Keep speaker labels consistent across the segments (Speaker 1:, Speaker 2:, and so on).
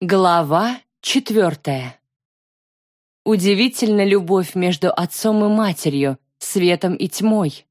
Speaker 1: Глава четвертая. Удивительна любовь между отцом и матерью, светом и тьмой.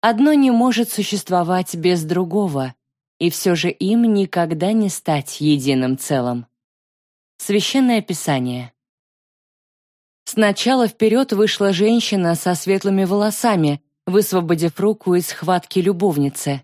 Speaker 1: Одно не может существовать без другого, и все же им никогда не стать единым целым. Священное Писание. Сначала вперед вышла женщина со светлыми волосами, высвободив руку из схватки любовницы.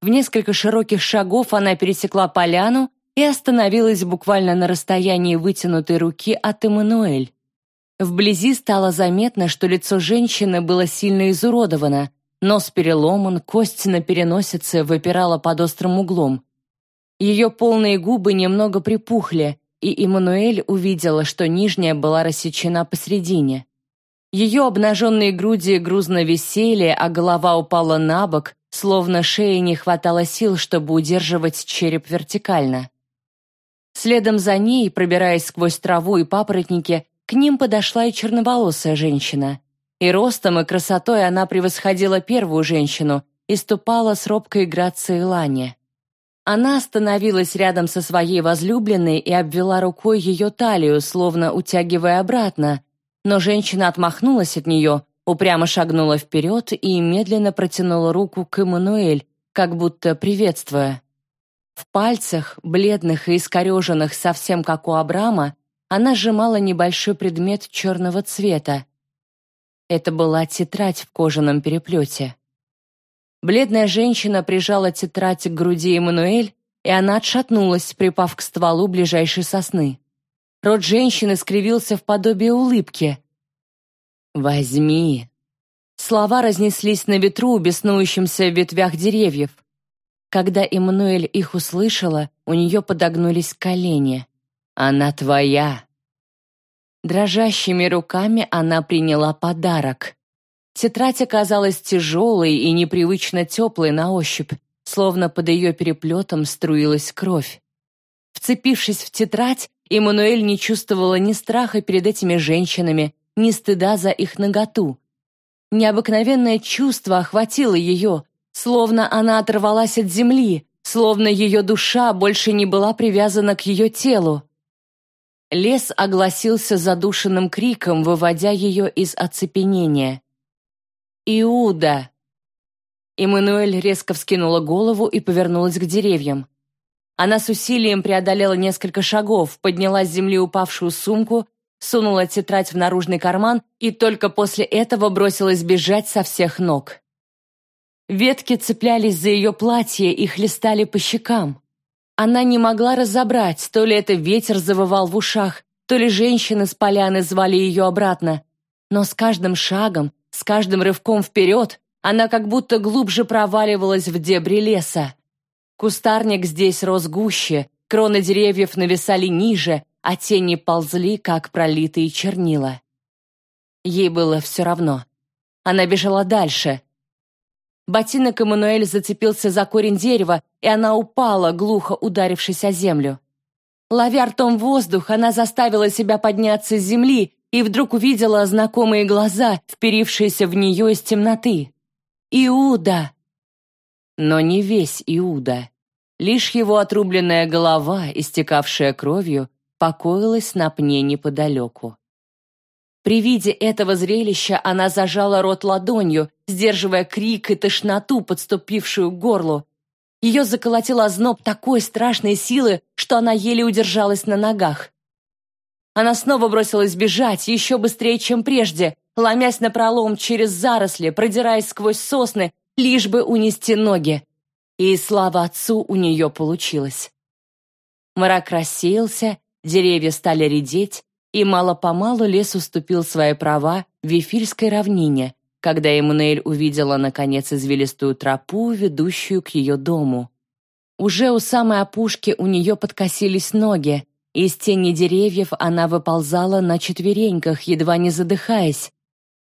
Speaker 1: В несколько широких шагов она пересекла поляну и остановилась буквально на расстоянии вытянутой руки от Эммануэль. Вблизи стало заметно, что лицо женщины было сильно изуродовано, нос переломан, кость на переносице выпирала под острым углом. Ее полные губы немного припухли, и Эммануэль увидела, что нижняя была рассечена посредине. Ее обнаженные груди грузно висели, а голова упала на бок, словно шее не хватало сил, чтобы удерживать череп вертикально. Следом за ней, пробираясь сквозь траву и папоротники, к ним подошла и черноволосая женщина. И ростом, и красотой она превосходила первую женщину и ступала с робкой грацией лани. Она остановилась рядом со своей возлюбленной и обвела рукой ее талию, словно утягивая обратно, но женщина отмахнулась от нее, упрямо шагнула вперед и медленно протянула руку к Эммануэль, как будто приветствуя. В пальцах, бледных и искореженных совсем как у Абрама, она сжимала небольшой предмет черного цвета. Это была тетрадь в кожаном переплете. Бледная женщина прижала тетрадь к груди Эммануэль, и она отшатнулась, припав к стволу ближайшей сосны. Рот женщины скривился в подобие улыбки. «Возьми». Слова разнеслись на ветру, беснующимся в ветвях деревьев. Когда Эммануэль их услышала, у нее подогнулись колени. «Она твоя!» Дрожащими руками она приняла подарок. Тетрадь оказалась тяжелой и непривычно теплой на ощупь, словно под ее переплетом струилась кровь. Вцепившись в тетрадь, Эммануэль не чувствовала ни страха перед этими женщинами, ни стыда за их наготу. Необыкновенное чувство охватило ее, словно она оторвалась от земли, словно ее душа больше не была привязана к ее телу. Лес огласился задушенным криком, выводя ее из оцепенения. «Иуда!» Эммануэль резко вскинула голову и повернулась к деревьям. Она с усилием преодолела несколько шагов, подняла с земли упавшую сумку, сунула тетрадь в наружный карман и только после этого бросилась бежать со всех ног. Ветки цеплялись за ее платье и хлестали по щекам. Она не могла разобрать, то ли это ветер завывал в ушах, то ли женщины с поляны звали ее обратно. Но с каждым шагом, с каждым рывком вперед, она как будто глубже проваливалась в дебри леса. Кустарник здесь рос гуще, кроны деревьев нависали ниже, а тени ползли, как пролитые чернила. Ей было все равно. Она бежала дальше, Ботинок Эммануэль зацепился за корень дерева, и она упала, глухо ударившись о землю. Ловя ртом воздух, она заставила себя подняться с земли и вдруг увидела знакомые глаза, вперившиеся в нее из темноты. «Иуда!» Но не весь Иуда. Лишь его отрубленная голова, истекавшая кровью, покоилась на пне неподалеку. При виде этого зрелища она зажала рот ладонью, сдерживая крик и тошноту, подступившую к горлу. Ее заколотил озноб такой страшной силы, что она еле удержалась на ногах. Она снова бросилась бежать, еще быстрее, чем прежде, ломясь напролом через заросли, продираясь сквозь сосны, лишь бы унести ноги. И слава отцу у нее получилось. Мрак рассеялся, деревья стали редеть, и мало-помалу лес уступил свои права Вифильской равнине, когда Эммануэль увидела, наконец, извилистую тропу, ведущую к ее дому. Уже у самой опушки у нее подкосились ноги, из тени деревьев она выползала на четвереньках, едва не задыхаясь.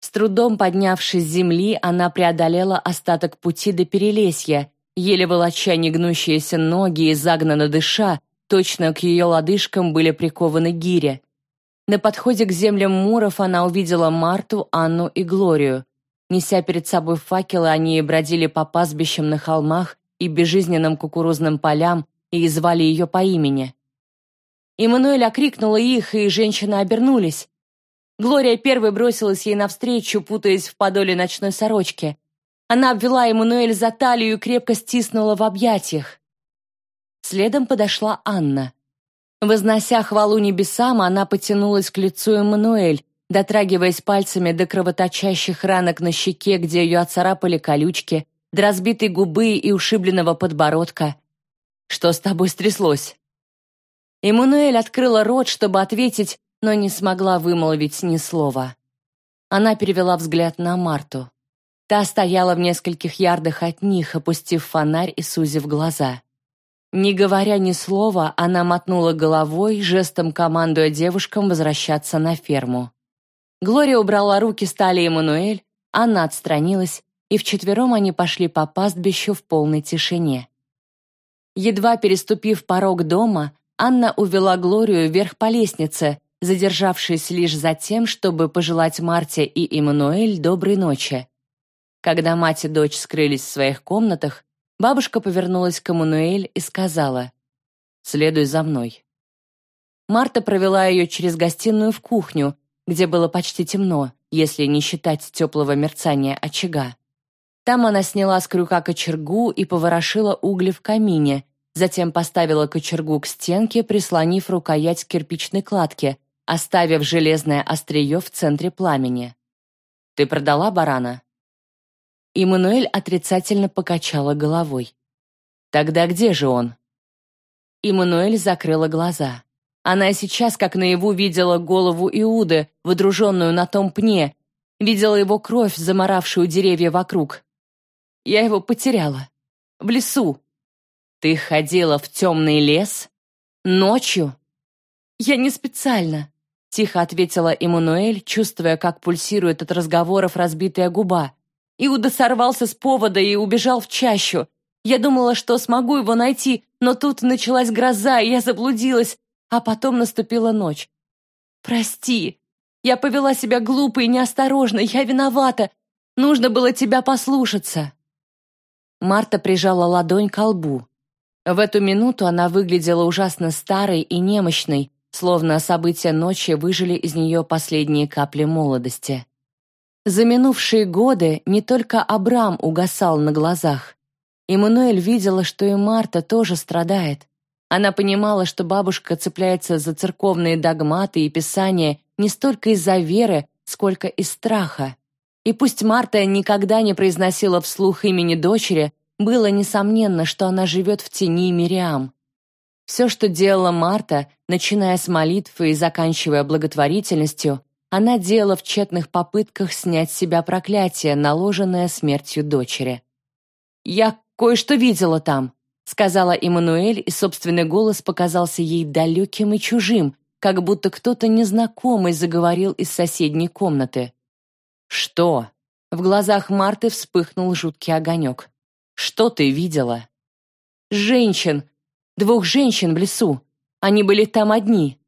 Speaker 1: С трудом поднявшись с земли, она преодолела остаток пути до Перелесья, еле волоча негнущиеся ноги и загнанно дыша, точно к ее лодыжкам были прикованы гири. На подходе к землям Муров она увидела Марту, Анну и Глорию. Неся перед собой факелы, они бродили по пастбищам на холмах и безжизненным кукурузным полям и звали ее по имени. Эммануэль окрикнула их, и женщины обернулись. Глория первой бросилась ей навстречу, путаясь в подоле ночной сорочки. Она обвела Эммануэль за талию и крепко стиснула в объятиях. Следом подошла Анна. Вознося хвалу небесам, она потянулась к лицу Эммануэль, дотрагиваясь пальцами до кровоточащих ранок на щеке, где ее оцарапали колючки, до разбитой губы и ушибленного подбородка. «Что с тобой стряслось?» Эммануэль открыла рот, чтобы ответить, но не смогла вымолвить ни слова. Она перевела взгляд на Марту. Та стояла в нескольких ярдах от них, опустив фонарь и сузив глаза. Не говоря ни слова, она мотнула головой, жестом командуя девушкам возвращаться на ферму. Глория убрала руки с талии Эммануэль, Анна отстранилась, и вчетвером они пошли по пастбищу в полной тишине. Едва переступив порог дома, Анна увела Глорию вверх по лестнице, задержавшись лишь за тем, чтобы пожелать Марте и Эммануэль доброй ночи. Когда мать и дочь скрылись в своих комнатах, бабушка повернулась к Эммануэль и сказала «Следуй за мной». Марта провела ее через гостиную в кухню, где было почти темно, если не считать теплого мерцания очага. Там она сняла с крюка кочергу и поворошила угли в камине, затем поставила кочергу к стенке, прислонив рукоять к кирпичной кладке, оставив железное острие в центре пламени. «Ты продала барана?» Иммануэль отрицательно покачала головой. «Тогда где же он?» Иммануэль закрыла глаза. Она сейчас, как наяву, видела голову Иуды, водруженную на том пне, видела его кровь, заморавшую деревья вокруг. Я его потеряла. В лесу. Ты ходила в темный лес? Ночью? Я не специально. Тихо ответила Эммануэль, чувствуя, как пульсирует от разговоров разбитая губа. Иуда сорвался с повода и убежал в чащу. Я думала, что смогу его найти, но тут началась гроза, и я заблудилась, а потом наступила ночь. «Прости, я повела себя глупо и неосторожно, я виновата. Нужно было тебя послушаться». Марта прижала ладонь к лбу. В эту минуту она выглядела ужасно старой и немощной, словно события ночи выжили из нее последние капли молодости. За минувшие годы не только Абрам угасал на глазах. Эммануэль видела, что и Марта тоже страдает. Она понимала, что бабушка цепляется за церковные догматы и писания не столько из-за веры, сколько из страха. И пусть Марта никогда не произносила вслух имени дочери, было несомненно, что она живет в тени Мириам. Все, что делала Марта, начиная с молитвы и заканчивая благотворительностью, она делала в тщетных попытках снять с себя проклятие, наложенное смертью дочери. «Я кое-что видела там», — сказала Эммануэль, и собственный голос показался ей далеким и чужим, как будто кто-то незнакомый заговорил из соседней комнаты. «Что?» В глазах Марты вспыхнул жуткий огонек. «Что ты видела?» «Женщин, Двух женщин в лесу. Они были там одни.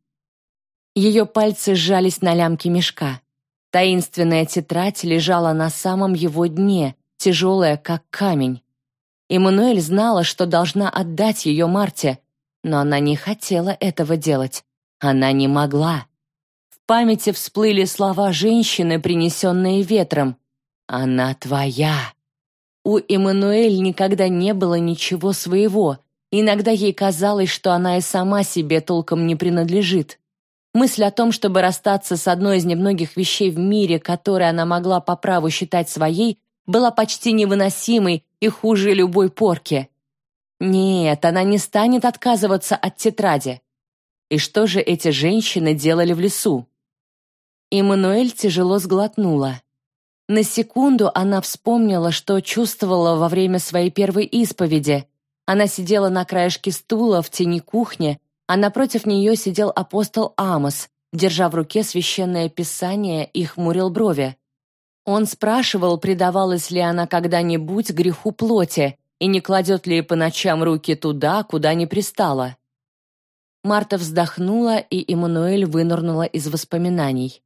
Speaker 1: Ее пальцы сжались на лямке мешка. Таинственная тетрадь лежала на самом его дне, тяжелая, как камень. Эммануэль знала, что должна отдать ее Марте, но она не хотела этого делать. Она не могла. В памяти всплыли слова женщины, принесенные ветром. «Она твоя». У Эммануэль никогда не было ничего своего, Иногда ей казалось, что она и сама себе толком не принадлежит. Мысль о том, чтобы расстаться с одной из немногих вещей в мире, которые она могла по праву считать своей, была почти невыносимой и хуже любой порки. Нет, она не станет отказываться от тетради. И что же эти женщины делали в лесу? Эммануэль тяжело сглотнула. На секунду она вспомнила, что чувствовала во время своей первой исповеди, она сидела на краешке стула в тени кухни, а напротив нее сидел апостол Амос, держа в руке священное писание и хмурил брови. Он спрашивал, предавалась ли она когда-нибудь греху плоти и не кладет ли по ночам руки туда, куда не пристала. Марта вздохнула, и Эммануэль вынырнула из воспоминаний.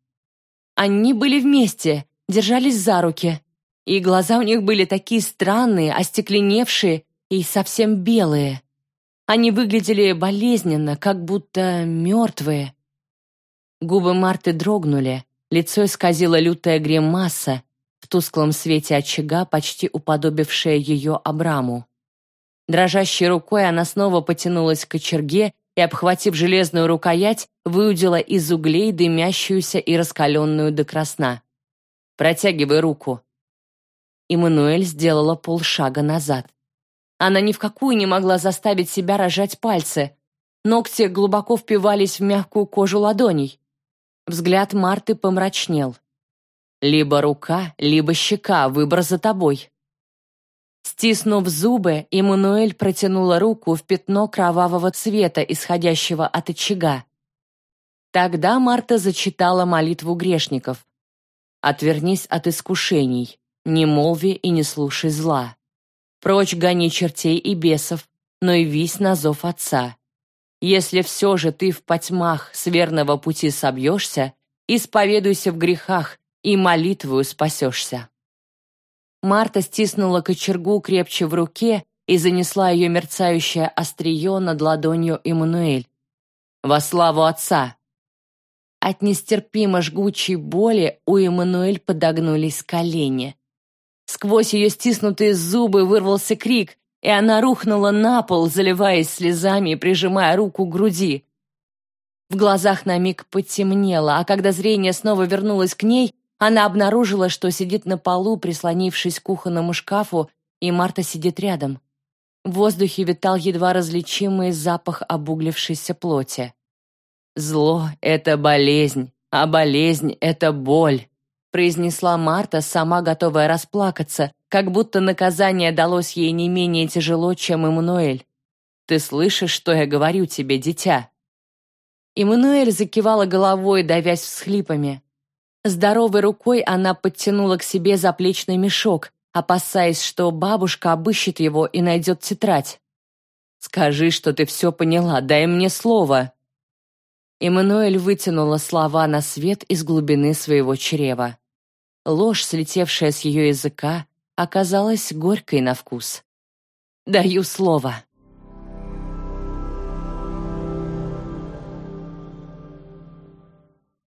Speaker 1: Они были вместе, держались за руки, и глаза у них были такие странные, остекленевшие, и совсем белые. Они выглядели болезненно, как будто мертвые. Губы Марты дрогнули, лицо исказило лютая гримаса, в тусклом свете очага, почти уподобившая ее Абраму. Дрожащей рукой она снова потянулась к кочерге и, обхватив железную рукоять, выудила из углей дымящуюся и раскаленную до красна. «Протягивай руку». Иммануэль сделала полшага назад. Она ни в какую не могла заставить себя рожать пальцы. Ногти глубоко впивались в мягкую кожу ладоней. Взгляд Марты помрачнел. Либо рука, либо щека, выбор за тобой. Стиснув зубы, Эммануэль протянула руку в пятно кровавого цвета, исходящего от очага. Тогда Марта зачитала молитву грешников. «Отвернись от искушений, не молви и не слушай зла. Прочь гони чертей и бесов, но и вись на зов Отца. Если все же ты в потьмах с верного пути собьешься, исповедуйся в грехах, и молитвою спасешься». Марта стиснула кочергу крепче в руке и занесла ее мерцающее острие над ладонью Эммануэль. «Во славу Отца!» От нестерпимо жгучей боли у Эммануэль подогнулись колени. Сквозь ее стиснутые зубы вырвался крик, и она рухнула на пол, заливаясь слезами и прижимая руку к груди. В глазах на миг потемнело, а когда зрение снова вернулось к ней, она обнаружила, что сидит на полу, прислонившись к кухонному шкафу, и Марта сидит рядом. В воздухе витал едва различимый запах обуглившейся плоти. «Зло — это болезнь, а болезнь — это боль», произнесла Марта, сама готовая расплакаться, как будто наказание далось ей не менее тяжело, чем Эммануэль. «Ты слышишь, что я говорю тебе, дитя?» Эммануэль закивала головой, давясь всхлипами. Здоровой рукой она подтянула к себе заплечный мешок, опасаясь, что бабушка обыщет его и найдет тетрадь. «Скажи, что ты все поняла, дай мне слово». Эммануэль вытянула слова на свет из глубины своего чрева. Ложь, слетевшая с ее языка, оказалась горькой на вкус. «Даю слово».